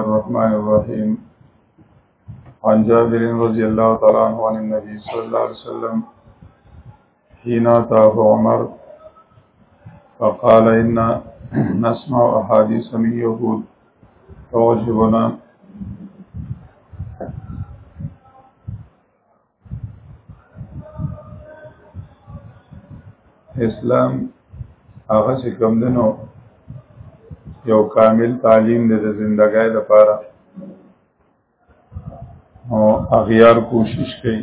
الرحمن الرحيم عن جابر رضي الله تعالى عنه عن النبي صلى الله عليه وسلم حين أتاه عمر فقال إن نسمع أحاديث من يهود فوجبنا اسلام هغه چې کوم دنو یو کامل تعلیم دی د زندګۍ لپاره او اغیار کوشش کوي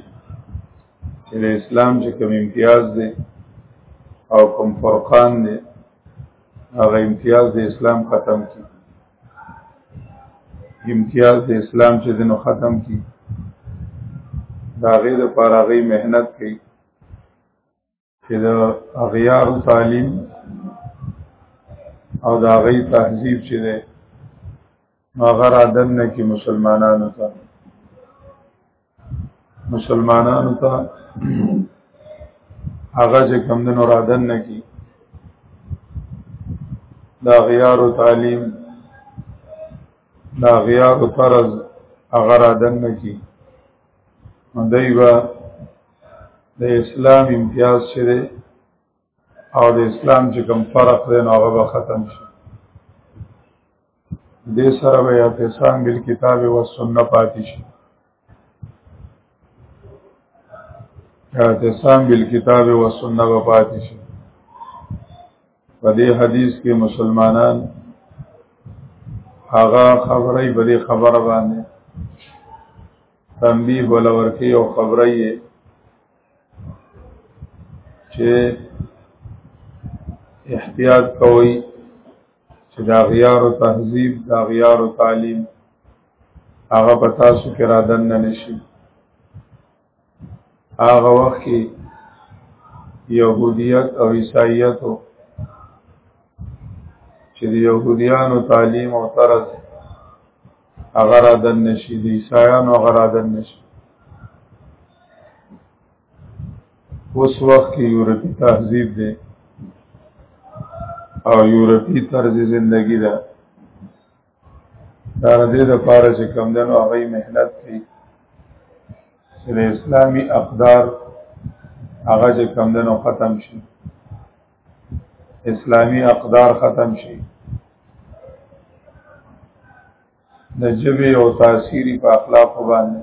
چې د اسلام چې کوم امتیاز دی او کوم فرقان دی هغه امتیاز د اسلام ختم کړي امتیاز د اسلام چې دنو ختم کی دا غي د پاره غي مهنت کوي چې د اغیار تعلیم او دا غي تهذیب چې ده هغه را دنه کې مسلمانانو ته مسلمانانو ته هغه چې کم دنو را دن نکی دا غیار و تعلیم دا غیار و طرز هغه را دن نکی دی با د اسلام امتیاز شده او د اسلام چې کوم فرق دی نو هغه به ختم شي دې سره به اعتصام بالکتاب او سنت پاتې شي اعتصام بالکتاب او سنت به پاتې شي په دې حدیث کې مسلمانان هغه خبرې په دې خبره باندې تنبیه ولورکې او خبرې چې احتیاط کوي چې دا غیار او تهذیب دا غیار او تعلیم هغه په تاسو کې را دن نه نشي هغه وخت کې يهوديت او عیسایت چې د يهوديانو تعلیم او طرز هغه را دن نشي د عیسایانو هغه را دن نشي اوس وخت کې یورپی تهذیب دی او یورپی طرز زندگی ده دا دې د پاره چې کم دنو هغه مهنت کوي چې اسلامي اقدار هغه چې کم دنو ختم شي اسلامی اقدار ختم شي د جبه او تاثیری په اخلاق باندې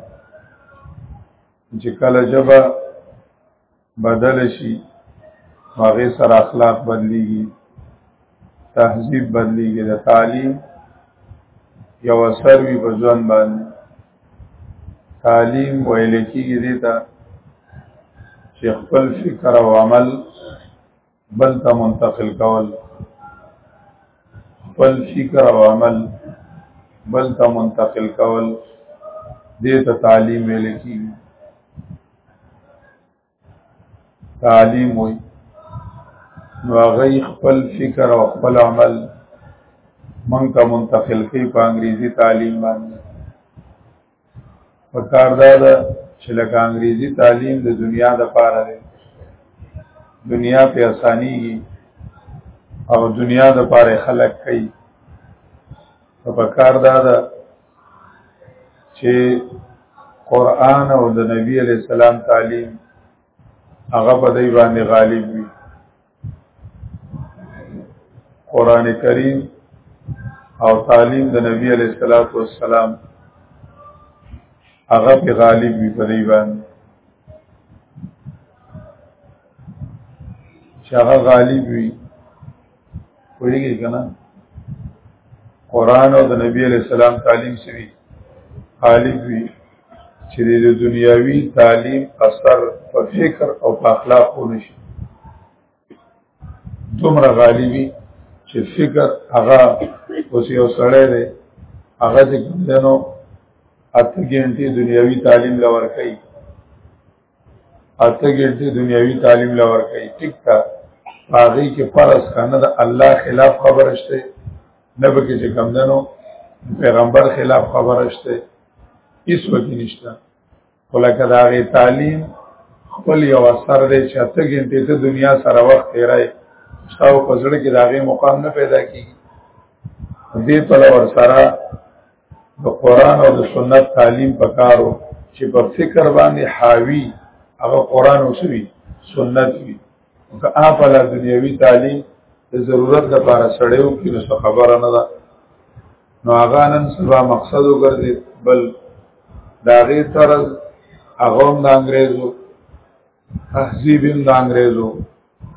چې کله جبه بدل شي هغه سره اخلاق بدلیږي تهذیب بدلیږي د تعلیم یو اثر وی په ځوان باندې تعلیم ویل کېږي دې ته چې خپل فکر او عمل بل ته منتقل کول خپل فکر او عمل بل ته منتقل کول دې ته تعلیم ویل کېږي تعلیم وي نو هغه خپل فکر او خپل عمل مونږ ته منتقل کوي په انګریزي تعلیم باندې پکار دا ده چې لکه انګریزي تعلیم د دنیا د پاره دی دنیا په اسانيږي او دنیا د پاره خلق کوي په پکار دا ده چې قران او د نبی علی السلام تعلیم هغه په دای باندې غالب وي قران کریم او تعلیم د نبی علی صلوات و سلام هغه په غالب وي په دای باندې چې هغه غالب وي ویږي کنه قران او د نبی علی السلام تعلیم سوي خالق وی چې د دنیاوی تعلیم اثر په فکر او په اخلاق ونه شي دومره غالبي چې فکر هغه اوس یو سړی دی هغه چې کوم دنو اته ګنټي دنیاوی تعلیم لور کوي اته ګټه دنیوي تعلیم لور کوي ټیک تا هغه کې فرض کنه د الله خلاف خبره شته نه به کې کم دنو پیغمبر خلاف خبره شته هیڅ وتی نشته ولکه دا غي تعلیم خپل یو اثر دی چې اته ګټه ته دنیا سره وخت تیرای شاو پزړه کې دا غي مقام نه پیدا کیږي دې په لور سره د قران او د سنت تعلیم پکارو چې په فکر باندې حاوی هغه قران او سوي سنت وي او که اپل دنیوي تعلیم د ضرورت لپاره سړیو کې نو خبره نه ده نو هغه نن سبا مقصد وګرځي بل داغه طرز هغه د انګريزو تهذیب هم د انګريزو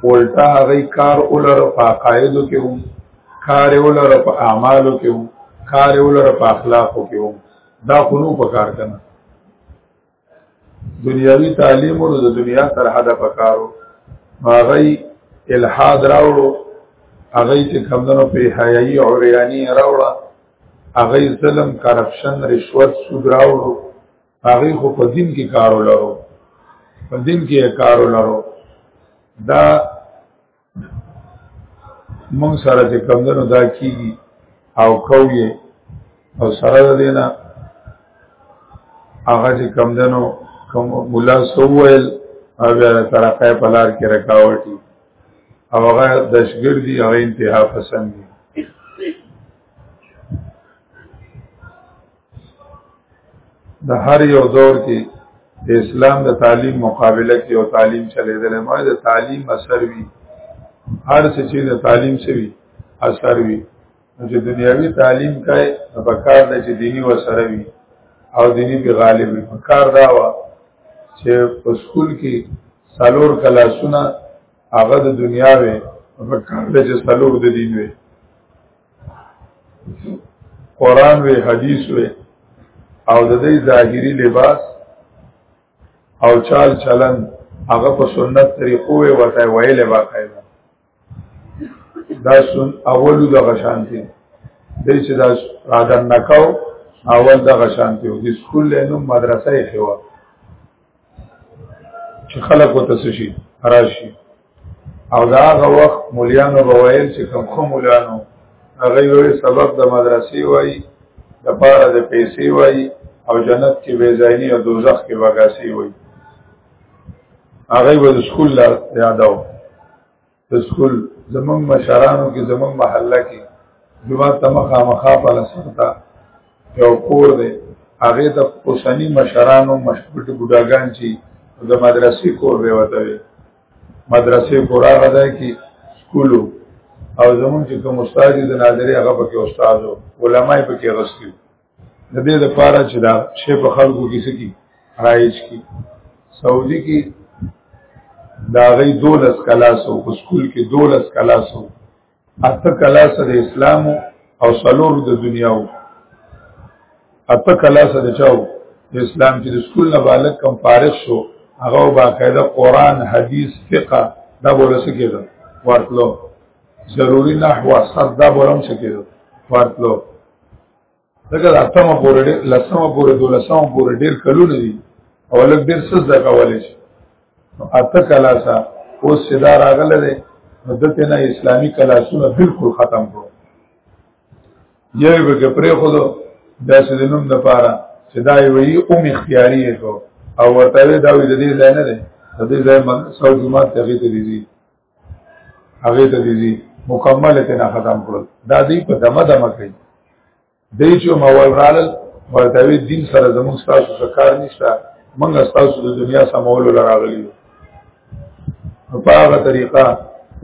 ولټه هغه کار ولر په عقایدو کې وو کار ولر په اعمالو کې وو کار ولر په اخلاقو کې وو دا خونو په کار کنه دنیاوی تعلیم او د دنیا سره حدا پکارو هغه الحاد راوړو هغه چې کمندونو په حیايي او ریانی راوړه هغه ظلم کرپشن رشوت سود راوړو هغه خو په دین کې کار ولرو په دین کې کار ولرو دا مونږ سره چې کمندونو دا کیږي او کوی او سره دینا هغه چې کمندونو کوم مولا سوویل او بیا طرفه په لار کې رکاوټي او هغه دشګر دی هغه انتها پسند دی د هر یو دور کې د اسلام د تعلیم مقابله کې او تعلیم چلیدل ما د تعلیم اثر وی هر څه چې د تعلیم سوي اثر وی چې دنیاوی تعلیم کای د بکار د چې دینی و سره وی او دینی به غالب وی بکار دا وا چې په سکول کې سالور کلاسونه هغه د دنیا وی بکار د چې سالور د دین وی قران وی حدیث وی او د دې ظاهری لباس او چال چلن هغه په سنت طریقو وی وته ویلې باقاعده دا سن اولو د غشانتی دې چې دا عادت نکاو اول د غشانتی او د سکول له نوم مدرسې خو چې خلک وته شي راشي او دا هغه وخت مولیانو بوایل چې کوم خو مولیانو هغه یو سبب د مدرسې وای د پاره د پیسې وای او جنت کې بے ځایي او دوزخ کې وګاسي وای هغه ول سکول لا یادو د سکول زمونږ مشرانو کې زمونږ محله کې جمعه ته مخامخا په لسرته یو کور دی هغه د اوسنی مشرانو مشبوط بډاګان چې د مدرسې کور به وته وي مدرسې کور هغه ځای کې سکولو او زمونږ چې کوم استاد د ناظرې هغه پکې استادو علماي پکې غسیو د دې لپاره چې دا شی په خلکو کې سکی رایج کی سعودي کې دا غي دولس کلاسو په سکول کې دولس کلاسو اته کلاس د اسلام او سلور د دنیاو اته کلاس د چاو د اسلام چې د سکول نه بالغ کم فارغ شو هغه باقاعده قران حدیث فقه دا ورسې کېده ورتلو ضروری نحو صد دا ورم څه کېده ورتلو دغه لسمه پورې لسمه پورې دولسمه پورې ډیر کلونه دي او لږ ډیر څه زده کولای شي اته کلاسه اوس صدا راغله ده مدته نه اسلامی کلاسونه بالکل ختم کړو یوه به کې پرې خو دا چې د نوم د پاره چې دا وی اوم اختیاري کو او ورته دا وی د دې ځای نه ده د دې ځای من سو جمعه ته دې دي هغه ته دي مکمل ته نه ختم کړل دا دی په دمه دمه کوي دی چې موال رالل ورته وی دین سره زموږ تاسو سره کار نشته موږ تاسو د دنیا سمولو لراغلی په هغه طریقه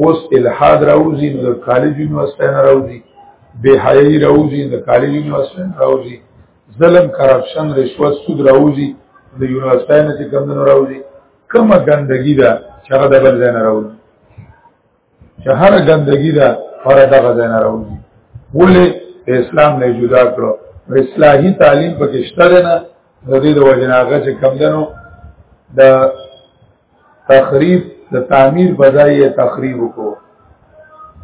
اوس الحاد راوځي نو د کالج یونیورسيټي نه راوځي بے حیاي راوځي د کالج یونیورسيټي نه راوځي ظلم کرپشن رشوت سود راوځي د یونیورسيټي نه چې کم نه راوځي کومه ګندګي ده چې هغه د بل ځای نه راوځي چې هر ګندګي ده هغه دغه ځای نه راوځي ولې اسلام نه جدا کړو اصلاحي تعلیم پکې شته نه د دې د وجناغه چې کم دنو د تخریب د تعمیر بځای تخریب وکړو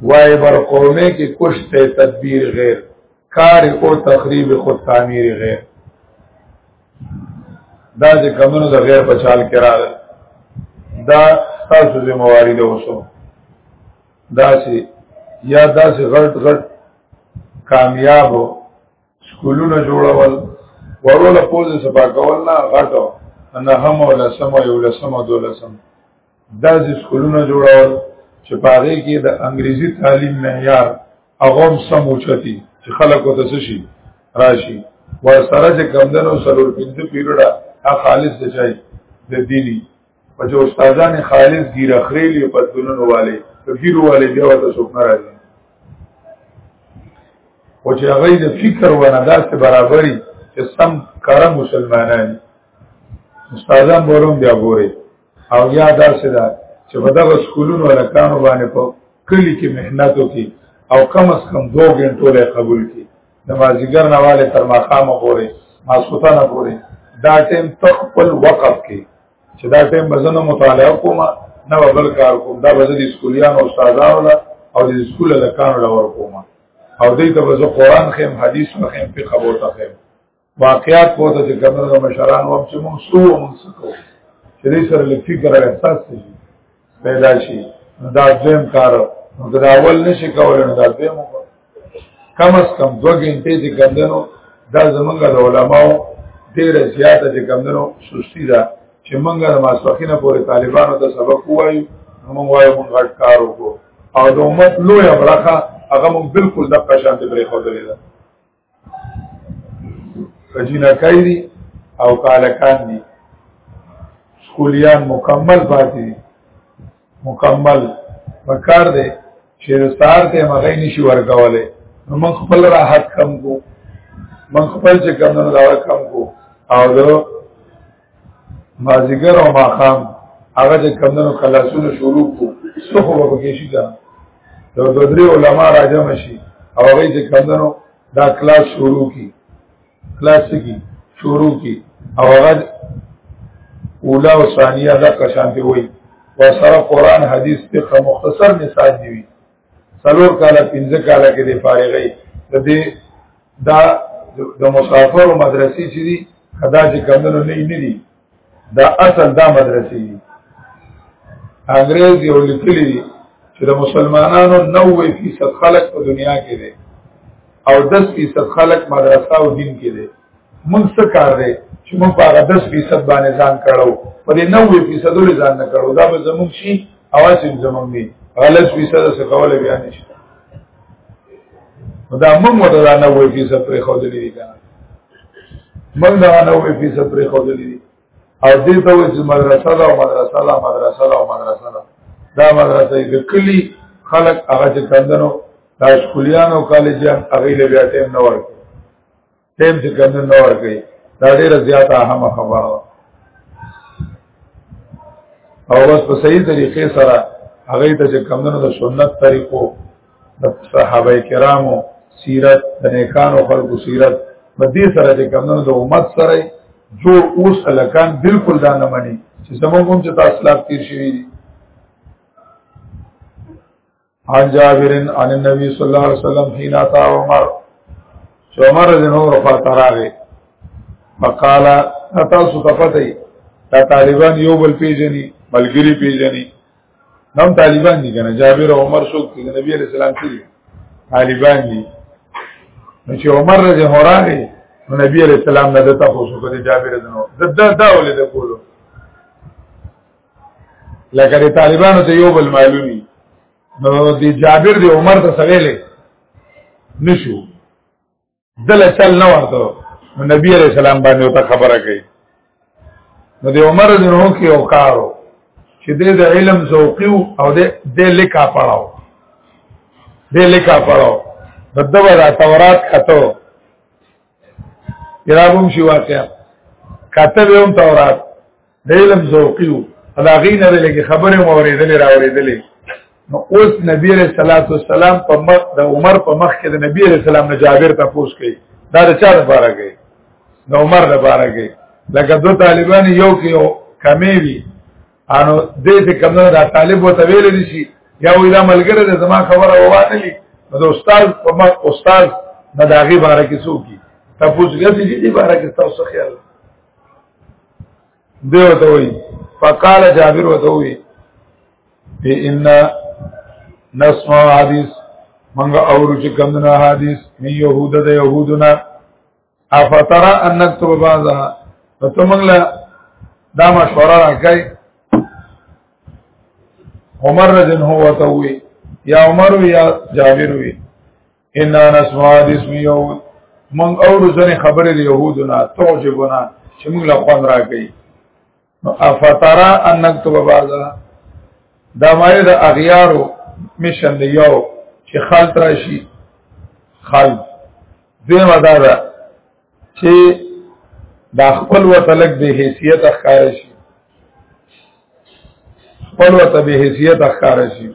وای بر قومه کې کچھ ته تدبیر غیر کار او تخریب خود تعمیر غیر دا چې کمونو د غیر په چال کې راغل دا تاسو ذمہواری ده اوسو دا چې یا دا چې غلط غلط کامیاب سکولونه جوړول وروله پوز سپا کول نه غټو نه هم ولا سم یو لسم دولسم داسې سکولونه جوړول چې پاره کې د انګریزي تعلیم معیار هغه سم اوچتي چې خلک وته شي راشي ور سره چې کمندنو سرور پنځه پیریډه هغه خالص دی چای د دیني په جو استادان خالص ګیر اخریلی په دونو والے په ګیرو والے بیا وته څوک نه راځي او چې هغه د فکر ونه داسې برابرۍ چې سم کار مسلمانان استادان بولم بیا ګوري او یا دا څه ده چې په دغه سکولونو الکانو باندې په کلی کې مهنت وکي او کم از کم دو غنټو له قبول کی نمازګر نواله تر ماقامه پورې ماسوتانه پورې دا ټیم تخپل وقف کې چې دا ټیم بزنه مطالعه کوم نه بل کار کوم دا بزنه سکولیان او استادانو له او د سکول له کانو لور کوم او دې ته بزنه قران خیم حدیث مخیم په خبرته خیم واقعات په دې کې کومه د مشران وم چې موږ سو موږ سکو چې دې سره لږ فکر او احساس شي پیدا شي دا ځم کار نو دا اول نشي کولای نو دا به موږ کم از کم 2 غنټې دې کندنو دا زمونږ د علماو ډیره زیاته دې کندنو سستی ده چې موږ د ماسوخینه پورې طالبانو ته سبق وایو موږ وایو موږ غټ کار وکړو او د امت لوی برخه هغه موږ بالکل د قشان ته پرې خو درې ده کجینکای دي او کالکان دي سکولیان مکمل پاتې دي مکمل پکار دی چې سار ته مغې نشي ورکولې نو موږ خپل راحت کم کو موږ خپل چې کم نه راو کم کو او مازیګر او ماقام هغه د کمندونو خلاصونه شروع کو څخه وبکې شي دا د بدري علما راجم شي او هغه د کمندونو دا کلاس شروع کی کلاس کی شروع کی او هغه اولا او ثانیه دا قشان دی وای و سره قران حدیث ته مختصر مثال دی څلور کاله پنځه کاله کې دی فارغې د دې دا د مسافر مدرسې چې دي خدا چې کمونو نه نه دي دا اصل دا مدرسې دي انګريز یو لیکلي دي چې د مسلمانانو 90% خلک په دنیا کې دي او 10% خلک مدرسه او دین کې دي موږ څه کار دی چې موږ په هغه 10 فیصد باندې ځان کړو په دې 90 فیصد لري ځان نه کړو دا به زموږ شي اواز یې زموږ دی غلط فیصد څه کوله بیا نشته دا موږ ورته دا 90 فیصد پرې خو دې لري کنه موږ دا 90 فیصد پرې خو دې لري او دې ته وځي مدرسه دا مدرسه دا مدرسه دا مدرسه دا دا مدرسه یې کلی خلق هغه چې کندنو دا شکلیانو کالجان هغه له بیا ټیم نه ورکړي ټیم چې کم نه ور کوي دا ډیره زیاته اهمه خبره او بس په صحیح طریقې سره هغه ته چې کم نه د سنت طریقو د صحابه کرامو سیرت د نیکانو خلقو سیرت په دې سره چې کم نه د امت سره جو اوس الکان بالکل دا نه مني چې زموږ هم چې تاسو لا تیر شوی دي عن جابر عن النبي صلى الله عليه وسلم حين اتى عمر عمر رضی الله عنه فاتراغه فقال تاسو ته پته ای دا طالبان یو بل پیژني ملګری پیژني نم طالبان دي کنه جابر او عمر شو چې نبی علیہ السلام سره طالبان دي نو چې عمر رضی الله عنه نو نبی علیہ السلام نه دته خو شو کړي جابر دنو د دا ولې د کولو لکه د طالبانو ته یو بل معلومي نو د جابر د عمر ته سویلې نشو دل چل نه ورته نبی علیہ السلام باندې او ته خبره کوي نو د عمر د نو کې او کارو چې د علم ذوقي او د لیکا پړاو د لیکا پړاو دغه د تورات خطو یرابم شي واقعا کتب هم تورات د علم ذوقي وو هغه نه لګي خبره مو اورېدلې راورېدلې نو اوس نبی عليه الصلاه والسلام په مخ د عمر په مخ کې د نبی عليه السلام نه جابر ته پوښ کړي دا د چا لپاره کوي د عمر لپاره کوي لکه دو طالبان یو کې یو کمی وي انو دې ته کوم دا طالب وته ویل دي شي یا وی دا ملګری د زما خبره وانه لي نو د استاد په مخ استاد نه داغي باره کې څوک تاسو غوښتي دي باره کې تاسو خیال دیو ته وی فقال جابر وته وی بی ان نسمع حدیث منګه اورو چې کمنه حدیث می يهود د يهودنا افترا ان نكتب بعضها ته منګه دا مشوره راکای عمر رضی الله عنه یا عمر یا جابر وی ان نسمع اسم یهود من اور ځنه خبره د يهودنا توجبنا چې موږ له خوان راګي نو افترا ان نكتب بعضا دا مایه د اغیارو مشن دی یو چې خلط راشي خلط دیم ادا ده چې دا خپل وتلک به حیثیت اخکار شي خپل وته به حیثیت اخکار شي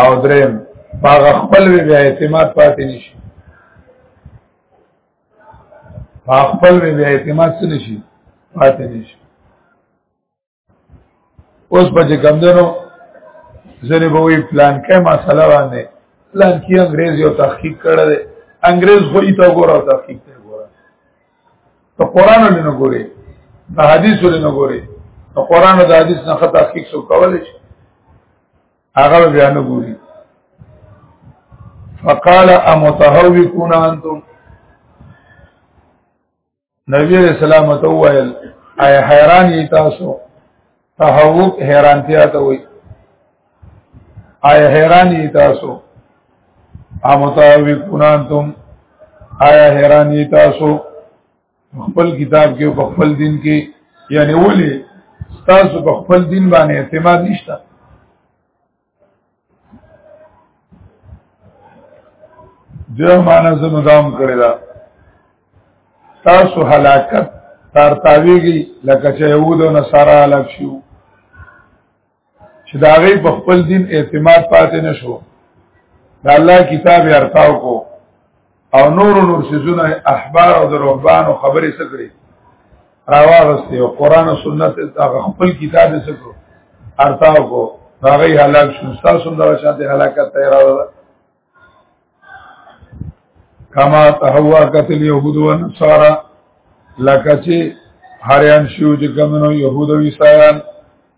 او دریم هغه خپل بیا اعتماد پاتې نشي خپل بیا اعتماد څه نشي پاتې نشي اوس په چې کمدنو ځنې به وي پلان کې مسله باندې پلان کې انګريز یو تحقیق کړی دی انګريز خو یې تا ګوره تحقیق دی ګوره ته قران له نه ګوري د حدیث له نه ګوري ته قران د حدیث نه خطا تحقیق سو کول شي هغه بیا نه ګوري فقال امتهوكون انتم نبی رسول الله متویل اي حیران یی تاسو تحوب حیرانتیا ته وایي آیا حیران یی تاسو امتاویقون انتم آیا حیران یی تاسو خپل کتاب کې په خپل دین کې یعنی ولی تاسو په خپل دین باندې اعتماد نشته دیو معنی زنو دام کړی دا تاسو هلاکت تارتاویږي لکه چې يهود او نصارا هلاک شو چې دا غي په خپل دین اعتماد پاتې نشو دا الله کتاب ارتاو کو او نور نور سيزونه احبار او رهبان او خبرې سکړي راوغسته او قران او سنت هغه خپل کتاب سکړو ارتاو کو هغه هلاک شو تاسو دا شاته هلاکت تیار راوړل کما تهوا قتل يهود و نصارا لکه چې هریان شو چې کمنو يهود او عیسایان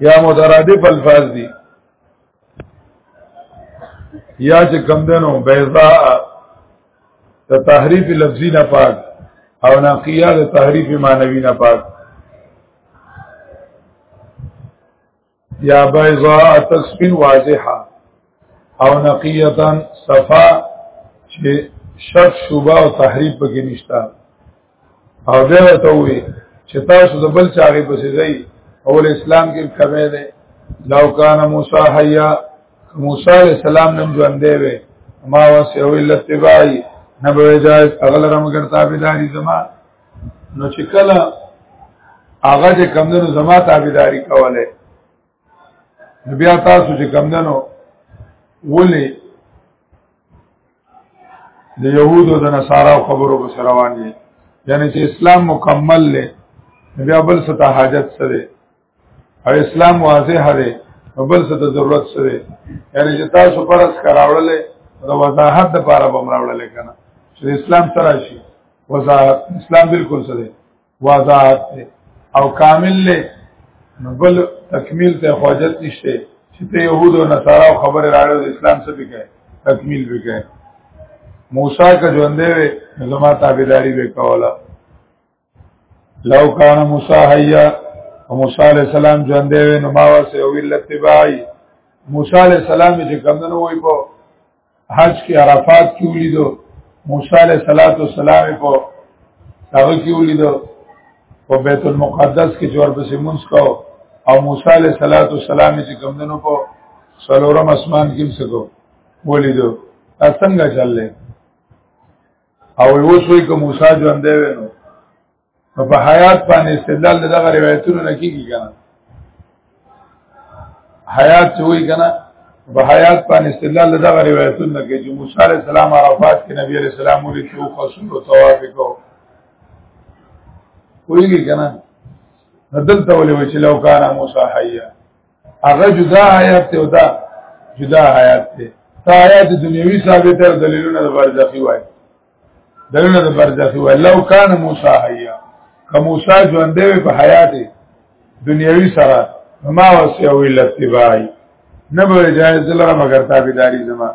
یا مترادف الفاظ دي یا چې کم دنو بیضا ته تحریف لفظی نه پاک او نقیه د تحریف معنوی نه پاک یا بيضاء تسفين واضحه او نقیتا صفا چې شک شوبه او تحریف پکې نشتا او بیا ورته وي چې تاسو د بل چاغي پسې ځئ اول اسلام کې کمه ده لو کان موسی حیا موسی علی السلام نن ژوند دی ما واسه او الا تبعی نبوی جائز اغل رمگر تابداری زما نو چې کله هغه چې کمندونو زما تابعداري کوله بیا تاسو چې کمندونو ولې د يهودو د نصارا خبرو په سره روان دي یعنی چې اسلام مکمل لې بیا بل څه ته حاجت سره او اسلام واضح دی نو بل څه ته ضرورت سره یعنی چې تاسو پرس کراوړلې د وضاحت لپاره به مراوړلې کنه چې اسلام سره شي وضاحت اسلام بالکل سره وضاحت دی او کامل له نو بل تکمیل ته حاجت نشته چې ته يهود او نصارا او خبر راړو د اسلام څخه بګای تکمیل بګای موسی کا ژوندې زما تابعداري وکوله لو کان موسی حیا او موسی علی السلام ژوند دی نو ما واسه او ویل تبعی موسی علی السلام چې کمنو وای په حج کې عرفات کې ولیدو موسی علی السلام په هغه کې ولیدو په بیت المقدس کې جوړ پسې مونږ کو او موسی علی السلام چې کمنو په سلورم اسمان کې څه کو ولیدو څنګه چللې او اوس وی کوم موسی ژوند دی نو په حیات باندې استدلال دغه روایتونو نه کیږي کنه حیات چې وی کنه په حیات باندې استدلال دغه روایتونو نه کیږي موسی علی السلام عرفات کې نبی علی السلام ولې چې خاصو او طواف کو ویږي کنه دلته ولې وی چې لو کان موسی حیا هغه جدا حیات ته ودا جدا حیات ته تا حیات دنیوي ثابت تر دلیلونه د برزخی وای دلیلونه د برزخی وای لو کان موسی حیا که موسی ژوند دی په حیات دنیوي سره ما وسه او الاتباعی نه به جایز لره مگر تابعداري زما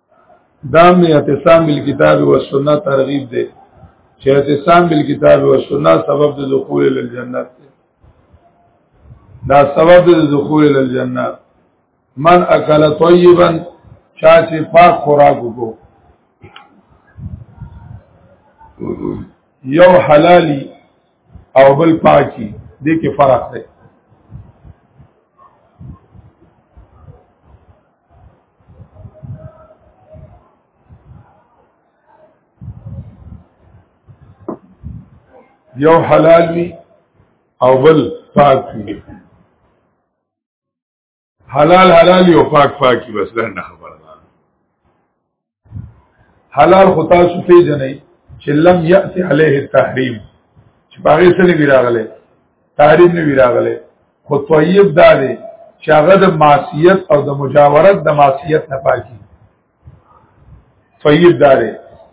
دام نه اعتصام بالکتاب و سنت ترغیب دی چې اعتصام بالکتاب و سنت سبب د دخول ال جنت دی دا سبب د دخول ال جنت من اکل طیبا چا چې پاک خوراک وکړو یو حلالي او بل پاکي دې کې فرق دی یو حلال وي او بل پاک وي حلال حلال یو پاک پاکي بس لنډه خبره حلال خو تاسو پیژنئ چې لم یأتی علیه التحریم چې باغې څه نه ویراغله تحریم نه ویراغله خو طیب دا دی چې هغه د معصیت او د مجاورت د معصیت نه پاکي طیب دا دی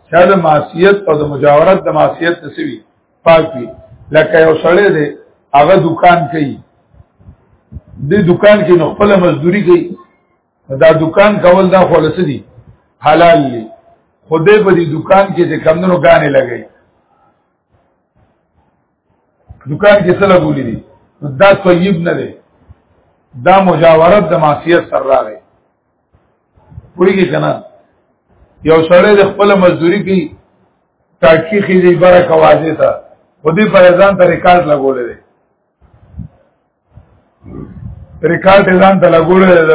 چې د معصیت او د مجاورت د معصیت نه سوي پاکي لکه یو سړی دی هغه دکان کوي د دکان کې نو خپل مزدوري کوي دا دکان کول دا خلص دي حلال دي خدای په دې دکان کې چې کمندونو غانې لګي دکان کې څه لګولې دي دا طیب نه دی دا مجاورت د معصیت سره راغی پوریږي کنه یو سړی د خپل مزدوری کې تاکي خېږي بره کوازه تا خدای په ځان ته ریکارډ لګولې دی ریکارډ ځان ته لګول د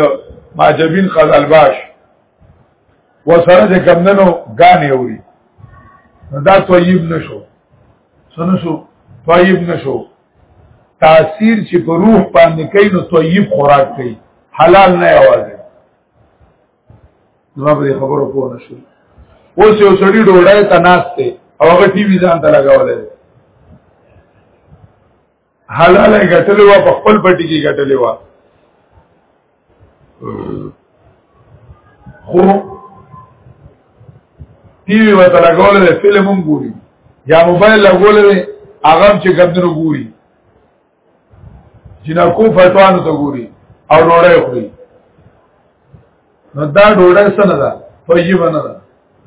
ماجبین خزل باش و سره د کمندنو غانې اوري دا طیب نشو سنو شو طیب نشو تاثیر چې په روح باندې کوي نو طیب خوراک کوي حلال نه یوازې نو به خبرو پوه نشو اوس یو سړی ډوړای ته ناشته او هغه ټي وي ځان ته لگاولې حلال غټلې وا په خپل پټي کې غټلې وا خو ټي وي وته لگاولې فلم هم ګوري یا موبایل لګولې هغه چې ګندنو ګوري جنکو فتوانو ته ګوري او ډوړې خوري نو دا ډوړې سره ده طیب نه ده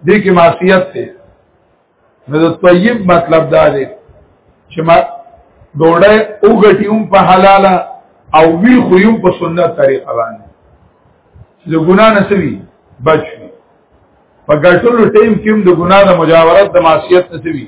دې کې معصیت ده نو د طیب مطلب دا دی چې ما ډوړې او غټیوم په حلاله او وی خویم په سنت طریقه باندې چې ګنا نه سوي بچ په ګټلو ټیم کې د ګنا د مجاورت د معصیت نه سوي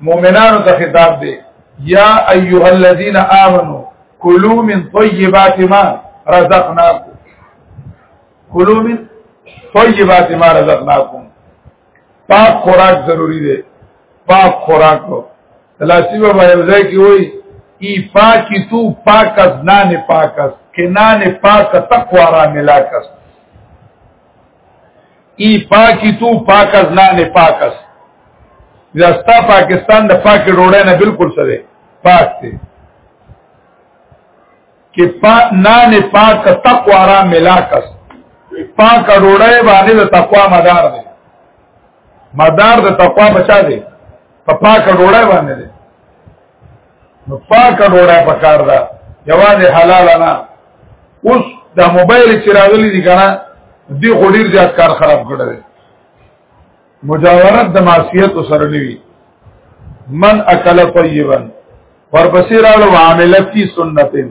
مؤمنانو ته خطاب دی یا ایها الذین آمنو کلوا من طیبات ما رزقناکم کلوا من طیبات ما رزقناکم پاک خوراک ضروری دی پاک خوراک کو تلاسی بابا یو ځای کې وای ای پاکی تو پاک از نان پاک از کنان پاک تقوا را ملاک است ای پاکی تو پاک از نه نه پاک است زستا پاکستان د پاکي ډوړې نه بالکل سره پاک دي کې پا نه نه پاک تقوا را ملاکس پاک ډوړې باندې د تقوا مدار دی مدار د تقوا بچا دی په پاک ډوړې باندې دی نو پاکه ډوړه پکار ده یوازې حلال نه اوس دا موبایل چې راغلی دی کنه دی خو ډیر زیات کار خراب کړی دی مجاورت د معصیت سره نیوی من اکل طیبا ورپسې راړو عاملت کی سنتین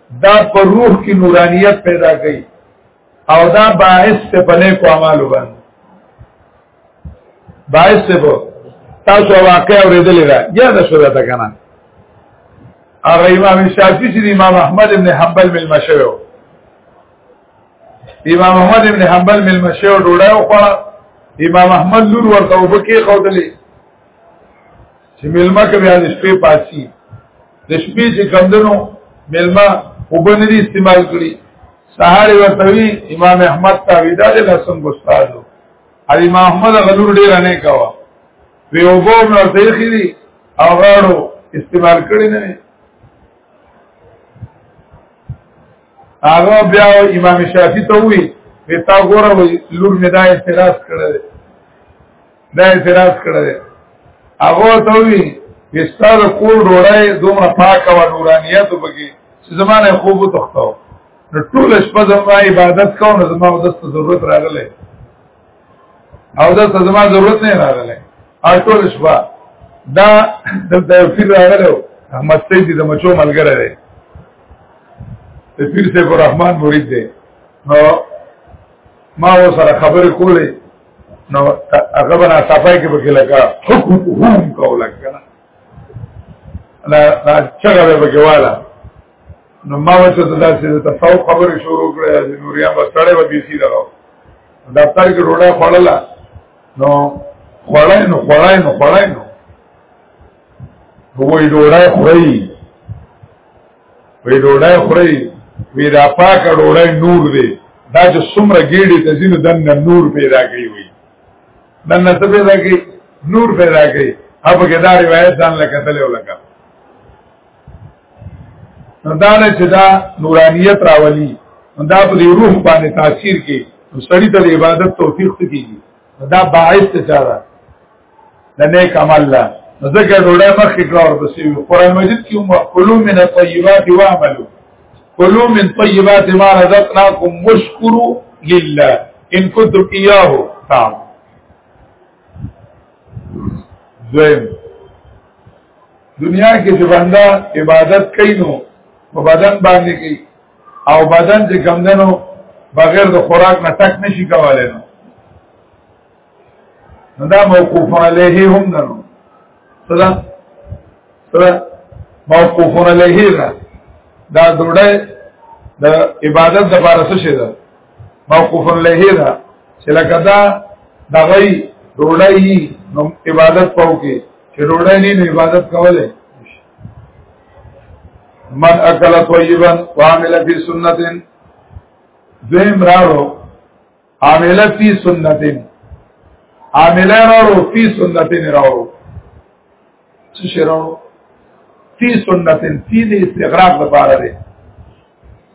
دا پر روح کې نورانیت پیدا کوي او دا باعث ته په نیکو اعمالو باندې باعث ته په تاسو واقع اورېدلې ده یا د شوه تا کنه هغه امام شافعي چې امام احمد ابن حنبل مل مشوي امام احمد ابن حنبل مل مشوي ډوړای او امام احمد لور ورته وبکه خودلې چې ملما کې بیا د شپې پاسي د شپې چې کمدنو ملما وبنري استعمال کړي سهار ورتوي امام احمد تاویدا د لسم استادو او امام احمد غلور ډیر نه کاوه وی وګو نو تېخي دي او غاړو استعمال کړي نه هغه بیا امام شافعي ته وی وی تا ګوره لور مې دا اعتراض کړی دا اعتراض کړی دی هغه ته وی استاد کول ډوړای دومره پاک او نورانیت وبګي چې زمانه خوب تختو نو ټول شپه زما عبادت کوم نو زما د ضرورت راغله او د زما ضرورت نه راغله او ټول شپه دا د تفسیر راغله احمد سید د مچو ملګری دی پیر سے رحمان مرید دی نو ما و سره خبرې کولې نو هغه بنا صفای کې پکې لکه حکم هم کوله کنه لا لا چغه به پکې والا نو ما وته د داسې د تصوف خبرې شروع کړې د نوریا بسړې و بي سي دغه دفتر کې روډه خړله نو خړای نو خړای نو خړای نو وای ډوړای خړای وی ډوډۍ خوري وی دا پاک ډوډۍ نور دی دا چې څومره ګیډي ته ځینو دنه نور پیدا کوي وی دنه څه پیدا کوي نور پیدا کوي هغه کې دا روایت ځان لکه تل یو لکه نو دا نه چې دا نورانیت راولي دا په روح باندې تاثیر کوي نو سړی ته عبادت توفیق کیږي دا باعث ته چاره د نیک عمل لا ذکر ډوډۍ مخکې کړه او پسې قرآن مجید کې هم کلو من الطیبات واعملوا کلو من طیبات ما رزقناکم واشکروا لله ان کنتم ایاه تعبدون دویم دنیا کې چې بنده عبادت کوي نو په بدن باندې کوي او بدن چې کمدنو بغیر د خوراک نه تک نشي کولای نو دا موقوف علیه هم درو صدا صدا موقوف علیه دا دا دوړه د عبادت د بار څه شه ده موقوف علیه دا چې لکه دا دغی دوړه یي نو عبادت پاو کې چې دوړه نه نه عبادت کوله من اکل طیبا وعمل فی سنت ذم راو عامله فی سنتین عامله راو فی سنتین راو څه شی راو فی سنتین فی د استغراق لپاره دی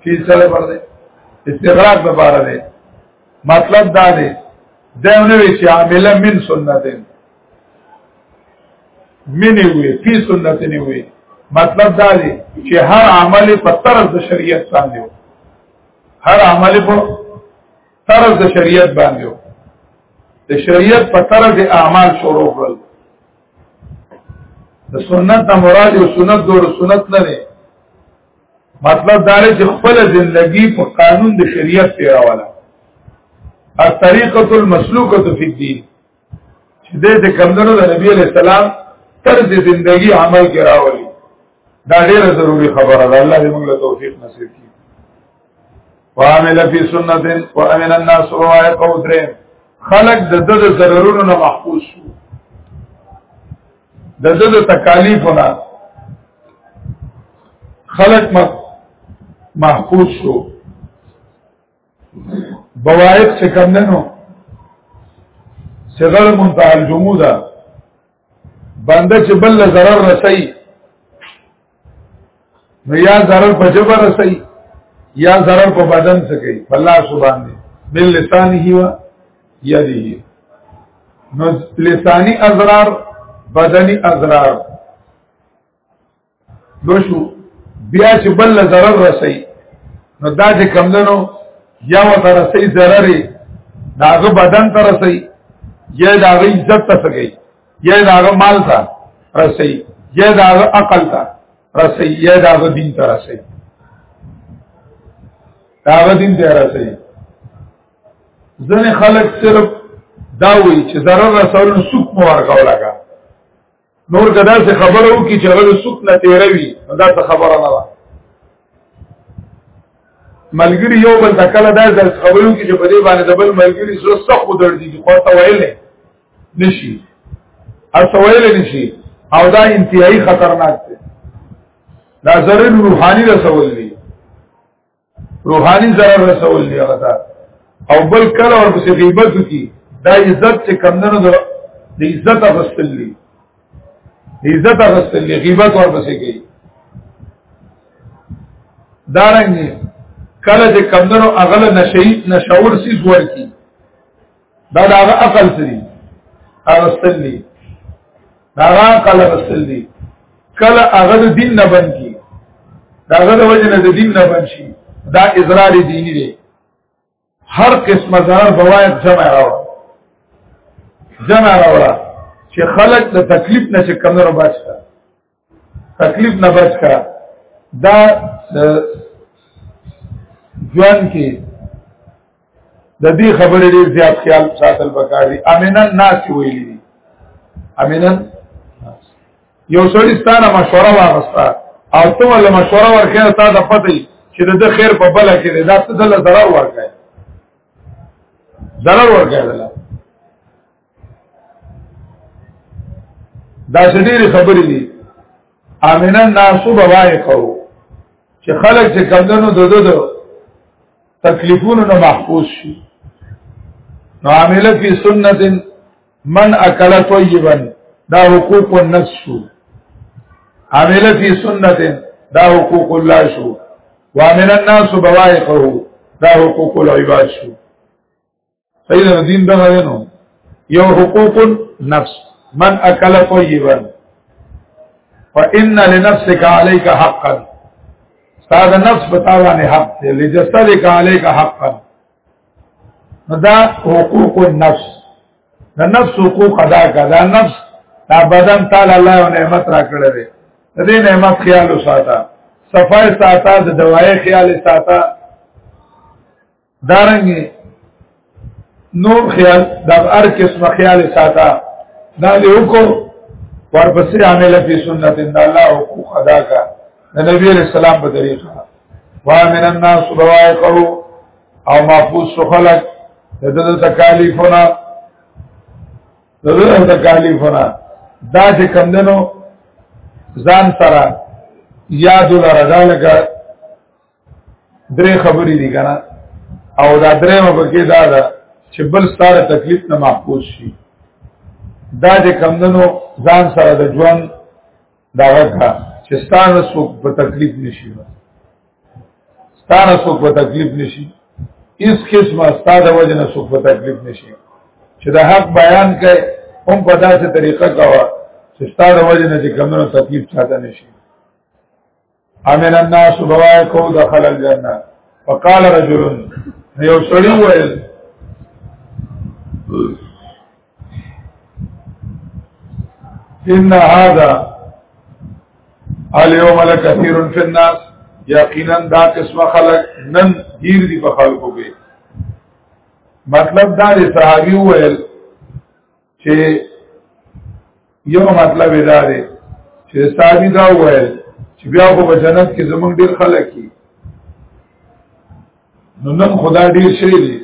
فی سره لپاره دی استغراق لپاره دی مطلب دا دی دغه وی چې عامله من سنتین منی وی فی سنتین وی مطلب دا دی چې هر عمل په طرز د شریعت باندې هر عمل په طرز د شریعت باندې و د شریعت په طرز اعمال شروع کړل د سنت نه مراد او سنت دور سنت نه نه مطلب دا دی چې خپل ژوندۍ په قانون د شریعت پیراواله الطریقه المسلوکه فی الدین چې دې د کمندونو د نبی علی السلام طرز زندگی عمل کې راولي دا ډیره ضروری خبره ده الله دې موږ له توفیق نصیب کړي وعمل فی سنت وامن الناس روایت او درې خلق د دغه ضرورونو نه محفوظ شو د دغه تکالیفونه خلق محفوظ شو بوایق چې کم نه نو صغر منتهى الجمود بنده چې بل ضرر رسي نو یا ضرر په جبر رسي یا ضرر په بدن څخه کوي الله سبحان دې بل لسان هی وا یده نو لسانی اضرار بدنی اضرار نو شو بیا چې بل ضرر رسي نو دا چې کم دنو یا وته رسي ضرر داغه بدن ته رسي یا داغه عزت ته سګي یا داغه مال ته رسي یا داغه عقل ته رسي یا داغه دین ته رسي داغه دین ته رسي ځنه خلک صرف دا وی چې ضرر رسول سوق مو ورکاو لگا نور کدا څه خبرو کی چې غل سوک نه تیروي دا څه خبره نه ده ملګری یو بل تکله دا ځل خبرو کی چې په دې باندې دبل ملګری سره سخت ودړدي چې خو ته ویل نشي اته ویل نشي او دا انتهایی خطرناک دی دا ضرر روحانی رسول دی روحاني ضرر رسول دی هغه ته او بل کله ور پسې غیبت کی دا عزت چې کمندونو د عزت غسل دی عزت غسل دی غیبت ور پسې کوي دارنګ کله چې کمندونو اغله نشئی نشور سیز ورکی دا دا عقل سری اغسل دی دا عقل اغسل دی کله هغه د دین نه بن کی دا هغه د وجه نه د دین نه بن شي دا اضرار دینی دی هر قسم ضرر بواید جمع راو جمع راو چې خلق د تکلیف نه چې کمنو بچا تکلیف نه بچ کا دا ځوان کې د دې خبرې ډېر زیات خیال ساتل پکار دي امنن ناس ویلي دي امنن یو سړی ستانه مشوره واغستا او ته ول مشوره ورکړه تا د پته چې د خیر په بل کې دا څه دل ضرر ورکړي ضرر ورکړي دا ډېر خبرې دي امنه ناسو بوای کو چې خلک چې کمندونو د دو دو تکلیفونو نه محفوظ شي نو عامله فی سنت من اکل طیبا دا حقوق النفس شو عامله فی سنت دا حقوق الله شو وامن الناس بوائقه دا حقوق العباد شو صحیح دین دا غوینو یو حقوق النفس من اکل طیبا فان لنفسك عليك حقا استاد نفس بتاوانه حق دی لجسدك عليك حقا دا حقوق النفس دا نفس حقوق ادا کا دا نفس دا بدن تعالی الله او نعمت را کړی دی دې نعمت خیال وساته صفای ساته د دوايي خیال ساته دارنګي نور خیال د هر قسم خیال ساته دا له وکړو ورپسې عامل په سنت ان الله حقوق ادا کا د نبی علیہ السلام په طریقه وا من الناس بوائقه او محفوظ خلق دغه تکالیفونه دغه تکالیفونه دا چې کمندنو ځان سره یاد لره دا لکه درې خبرې دي کنه او دا درې مبکې دا ده چې بل ستاره تکلیف نه محفوظ شي دا چې کمندنو ځان سره د ژوند دا وکړه چې ستانه څوک په تکلیف نشي ستانه څوک په تکلیف نشي اس قسمه ستاده وجه نه څوک په تکلیف نشي چې د حق بیان کړي هم په داسې طریقه کاوه چې ستاده وجه نه چې کمندنو تکلیف چاته نشي امن الناس بوایکو دخل الجنه فقال رجل یو سړی وایل ان هذا اليوم لكثير في الناس یقینا دا قسم خلق نن ډیر دي په خلکو کې مطلب دا دی صحابي وویل چې یو مطلب دا دی چې صحابي دا وویل چې بیا خو په جنت کې زمونږ ډیر خلک دي نو نن خدا ډیر شي دي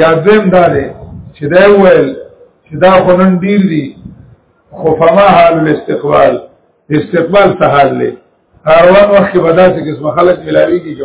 یا زم دا دی چې دا وویل چې دا خو نن ډیر دي خو فما حال الاستقبال استقبال څه حال دی هر وخت وخت به داسې قسم خلک ملاوي کیږي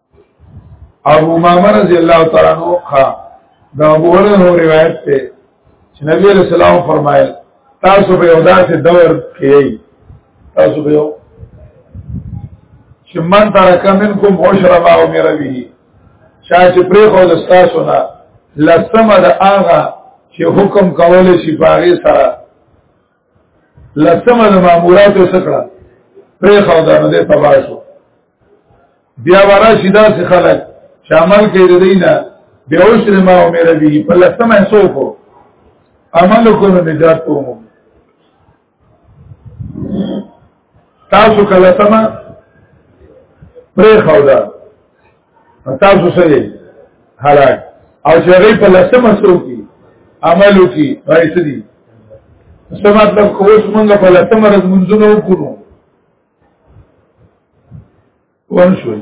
ابو امامه رضی الله تعالی عنہ کا دا ابو هرره روایت ته چې نبی علیہ السلام فرمایل تاسو به یو داسې دور کې تاسو به یو چې من ترک منکم عشر ما امر به چا چې پرې خو د تاسو نه لسمه د هغه چې حکم کول شي باغې سره لسمه د مامورات سکړه پرې خو دا نه تبا شو بیا ورا شیدا سي خلک شامل کې د دینه بیا وشر ما او مې ربي په لسمه سو کو عمل کو نجات کوم تاسو کله سما پرې خو دا تاسو سره هلاک او چې غي په لسمه سو کې عمل وکي راځي دي څه مطلب کوس مونږ په لسمه ورځ منځونه وکړو ورشوي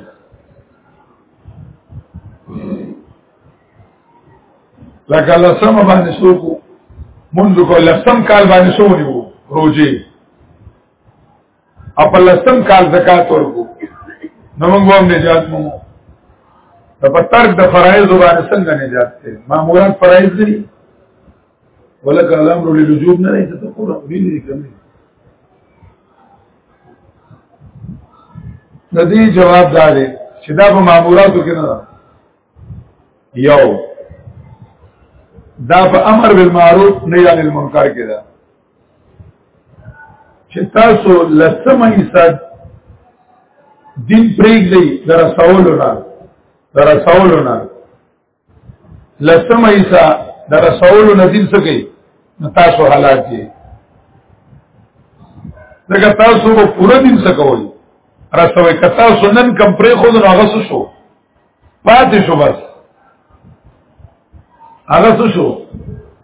لکه لسم باندې سوکو منذ کو لسم کال باندې سونی وو روزي خپل لسم کال زکات ورکو نو موږ هم نجات مو د پتر د فرایض باندې څنګه نجات ته مامورات فرایض دي ولکه الامر للوجوب نه نه ته قرآن ویلي کوي د دې جواب دا دی چې دا په ماموراتو کې نه ده یو دا په امر بالمعروف نهي عن المنکر کې ده چې تاسو لسمه حصہ دین پرېږدئ در سوالونه در سوالونه لسم ایسا در رسولو نزیل سکی نتاسو حلاک جی لکه تاسو به پوره دین څه کوئ رسوي که تاسو نن کم پرې خو نو هغه څه شو پاتې شو بس هغه څه شو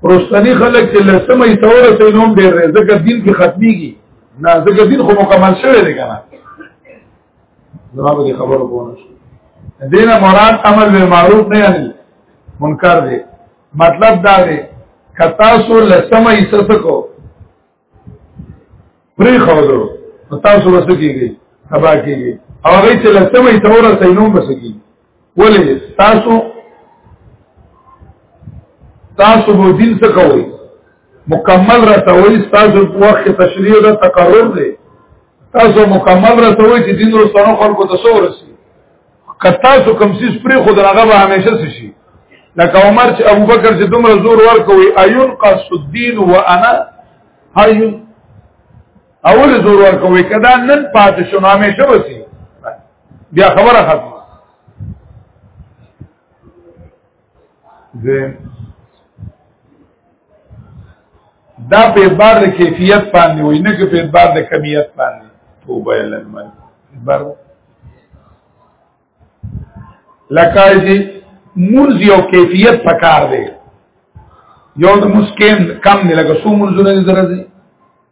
پرستنی خلک چې لسمه یې تور سه نوم ډېر ځکه دین کې ختميږي نه ځکه دین خو مکمل شوی دی کنه زما به خبرو پونه شو دینه مراد امر به معروف نه یعنی منکر دی مطلب دا دی کتا سو لسمه حصہ کو پری خورو تاسو وسکیږي تبا کیږي او هغه چې لسمه حصہ ورسې نو بسکیږي ولې تاسو تاسو به دین څه کوئ مکمل رسوي تاسو په وخت تشریع او تقرر دی تاسو مکمل رسوي چې دین رسونه خلکو ته سو رسی کتا سو کم سیس پری خود هغه به همیشه شي لکه عمر چې ابو بکر چې دومره زور ورکوي ايون قص الدين وانا حي اول زور ورکوي کدا نن پاتې شو نامې شو وسی بیا خبره ختمه زه دا په اعتبار د کیفیت باندې وای نه کې په اعتبار د کمیت باندې توبه لمن بر لکه چې مونږ یو کیفیت پکار دی یو د مسکین کم نه لګه سو مونږ نه درځي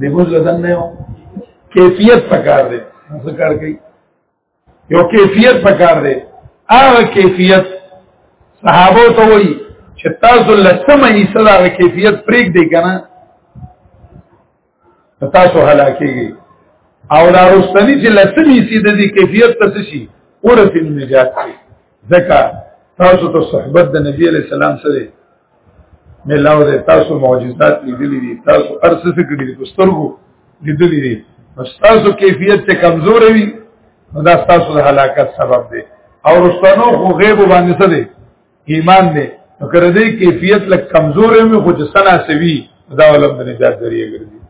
د موږ لدن نه کیفیت پکار دی څه کار کوي یو کیفیت پکار دی هغه کیفیت صحابه ته وایي چې تاسو لسمه یې صدا کیفیت پریک دی کنه تاسو هلاکیږي او دا رستنی چې لسمه یې سید دی کیفیت تاسو شي ورته نجات شي ځکه تاسو ته صحبت د نبی علی السلام سره ملاو دې تاسو معجزات لیدلې دي تاسو ارسه څه کړی دي سترګو لیدلې دي تاسو کیفیت ته کمزور وي دا تاسو د هلاکت سبب دی او رستنو خو غیب باندې څه دی ایمان دی نو کړه دې کیفیت لک کمزور وي خو جسنا سوي دا ولوم د نجات ذریعہ ګرځي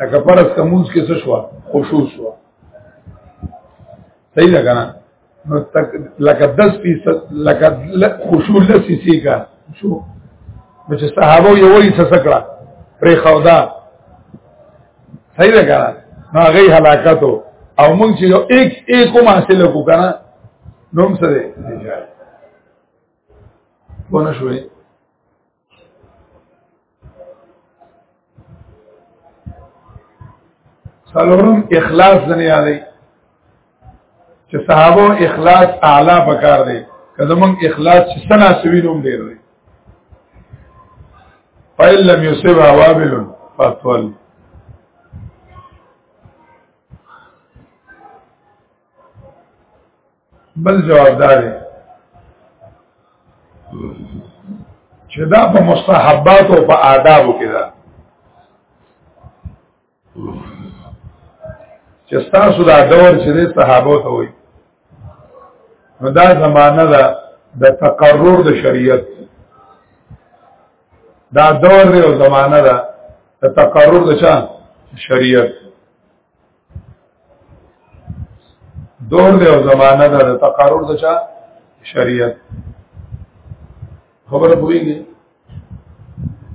لکه پرس کومز کې څه شو خوشو شو صحیح لګا نه نو تک لکه 10 فیصد لکه خشوع لسی سی کا شو نو چې صحابه یو وی څه سکړه پرې خودا صحیح ده کنه نو هغه هلاکت او مونږ چې یو ایک ایک هم حاصل کو کنه نوم سره نجات ونه شوې سلورم اخلاص زنه یادې چې صحابه اخلاص اعلی پکار دی کله موږ اخلاص چې سنا سوینوم ډیر دی فإن لم يصب عوابل فاطول بل جواب دار چې دا په مستحبات او په آدابو کې ده چې تاسو دا دور چې صحابه ته وي نو دا زمانہ ده د تقرر د شریعت دا دور دی او زمانہ ده د تقرر د چا شریعت دور دی او زمانہ ده د تقرر د چا شریعت خبره پوهیږي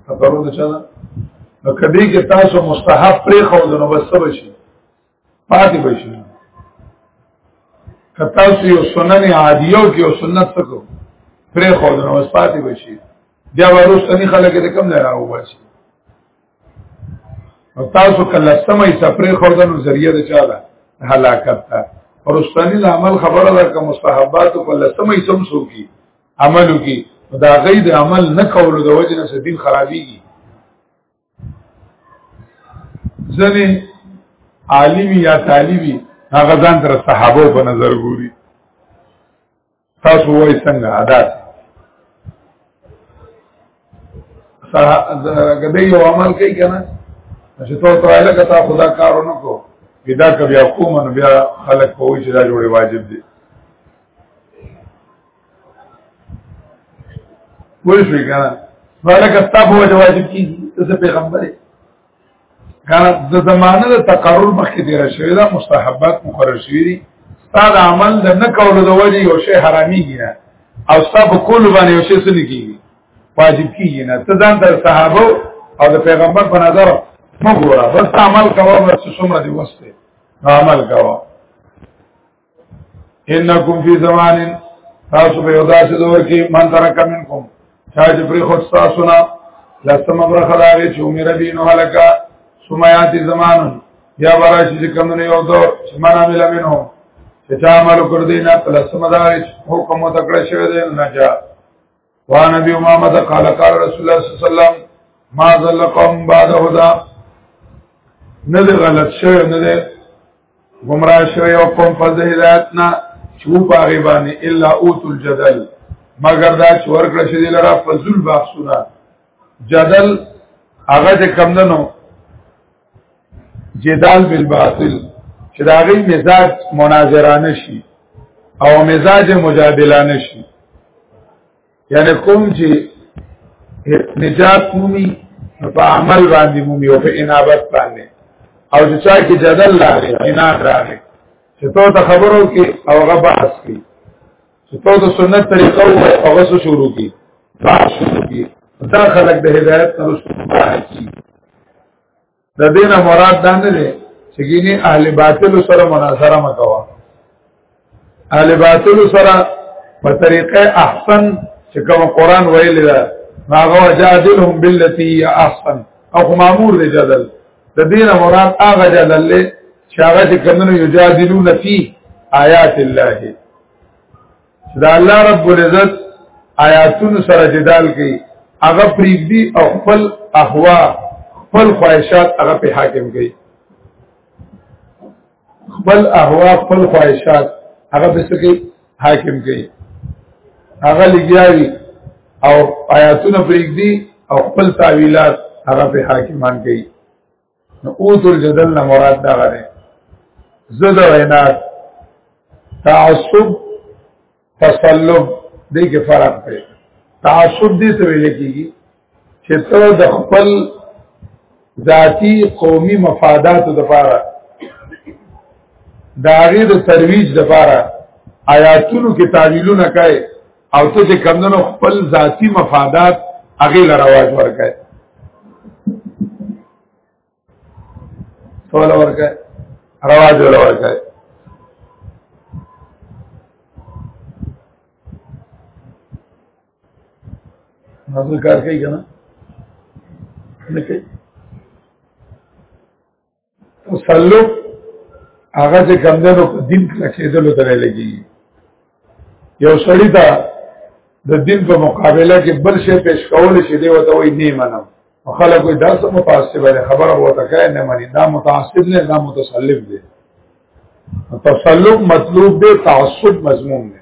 تقرر د چا نو کدی کې تاسو مستحب پرې خو د نو بس بشي پاتې بشي که تاسو یو سنن عادیو کې یو سنت تکو پرې خو د نو بس پاتې بشي بیا ورسته نه خلک دې کم نه راو بشي او تاسو کله سمې سفرې خو د نظریه د چا ده هلاکت ده ورستانی د عمل خبره ده کوم مستحبات په لسمې سم سو کی عملو کی دا غي د عمل نه کولو د وجه نه دین خرابيږي ځنه عالمی یا طالبی هغه ځان تر صحابه په نظر ګوري تاسو وای څنګه ادا کده یو عمل کوي کنه چې تو ته وایله کته خدا کارونه کو پیدا ک بیا کوم نو بیا خلق کوی چې دا جوړي واجب دي وای شي کنه مالک استاب وجه واجب کیږي ته پیغمبري کله د زمانه د تقرر مخکې دی راشي دا مستحبات مقرر شوی دي ستاسو عمل د نه کولو د وجې یو شی حرامي نه او ستاسو کول باندې یو شی سني کیږي واجب کیږي نه ته ځان تر صحابه او د پیغمبر په نظر مګوره بس عمل کوه بس څومره دی وسته عمل کوه انکم فی زمان تاسو په یوداس دور کې من ترک منکم چا چې پر خود تاسو نه لسم برخه داوی چې عمر بی نو هلکا سمیات زمان یا برای چې کوم نه یو دور چې من عمل منه چې چا عمل کړ دینه لسم داوی حکم متکړه شوی دی نه وان ابي امامه قال قال رسول الله صلى الله عليه وسلم ما ظل قوم بعد هدى نه ده غلط شوی نه ده گمراه شوی او قوم پس ده هدایت نه چو باغی بانی الا اوت الجدل مگر دا چې ورکړه شې دی لره فزول بحثونه جدل هغه چې کم نه نو جدال بالباطل چې دا غي مزاج مناظرانه شي او مزاج مجادلانه شي یعنی کوم چې نجات مومي په عمل باندې مومي او په انابت باندې او چې چا کې جدل راغی عناد راغی چې تو ته خبرو کې او غباس کې چې په د سنت طریقه او هغه څه شروع کی دا شروع کی دا خلک د هدایت تر څو راځي د دینه مراد دا نه دی چې ګینه اهل باطل سره مناظره مکوا اهل باطل سره په طریقه احسن چې کوم قران ویل دا هغه جادلهم بالتي احسن او مامور دی جدل د دینه مراد هغه جدل له چې هغه چې کمنو یجادلون فی آیات الله دا الله رب العزت آیاتونو سره جدال کوي هغه پریږدي او خپل احوا خپل خواهشات هغه په حاکم کوي خپل احوا خپل خواهشات هغه به سکی حاکم کوي هغه لګیاوي او آیاتونه پریږدي او خپل تعویلات هغه په حاکمان کوي نو اوتو الجدل نه مراد دا غره زد وینا تعصب تسلب دې کې فرق دی تعصب دې څه ویل کېږي چې ته د خپل ذاتی قومي مفاداتو لپاره داغه د ترویج لپاره آیاتونو کې تعویلونه کوي او ته چې کمندونو خپل ذاتی مفادات هغه لرواج ورکړي سوال ورکړي رواج ورکړي نظر کار کوي کنه نه کوي تسلط هغه چې کمدنو په دین کې کېدلو ته لګي یو سړی دا د دین په مقابله کې بل شی پیش کول شي دی وته وای نه منم خلک وای دا سم متعصب دی خبره وته کوي نه مني دا متعصب نه دا متسلب دی تسلب مطلوب دی تعصب مضمون دی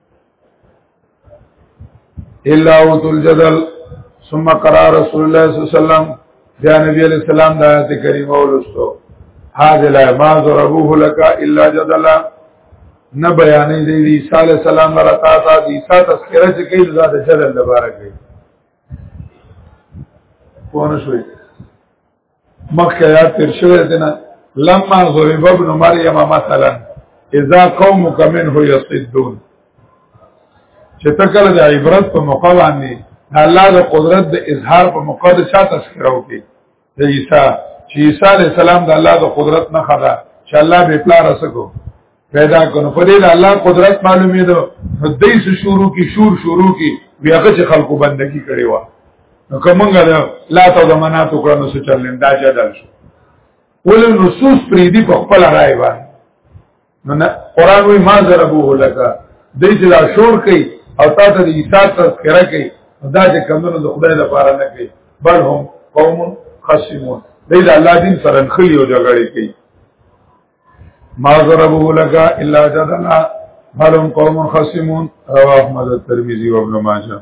الا اوت الجدل ثم قرا رسول الله صلی الله علیه وسلم بیا نبی علیہ السلام د آیت کریمه ولستو هاذ لا ما ضربوه لك الا جدلا نه بیانې دی دی عیسی علیہ السلام را تا تا دی عیسی تذکرہ چې کوي زاد جدل لپاره کوي کونه شوی مخکې آیات تیر شوی دی نه لما ضرب ابن مریم مثلا اذا قومك منه يصدون چې تکل د عبرت په موقع باندې الله د قدرت د اظهار په موقع د چا تذکرہ وکړي د عیسی چې عیسی علی السلام د الله د قدرت نه خدا چې الله به پلار سکو پیدا کړو په دې د الله قدرت معلومې ده نو دې سو شروع کی شور شروع کی بیا چې خلکو بندگی کړي وا نو کومګه لا ته د منات وکړو نو چلن دا جدل شو ول نصوص پری دی په خپل راي باندې نو نه قران وی ما ضربوه لکا دې چې دا شور کوي او تاسو د عیسی تذکرہ کوي دا چې کمنو د خدای لپاره نه کوي بل هم قوم خصمون دې د الله دین سره خلی او جګړه کوي ما ضربه لك الا جدلا هل هم قوم خصمون رواه احمد الترمذي وابن ماجه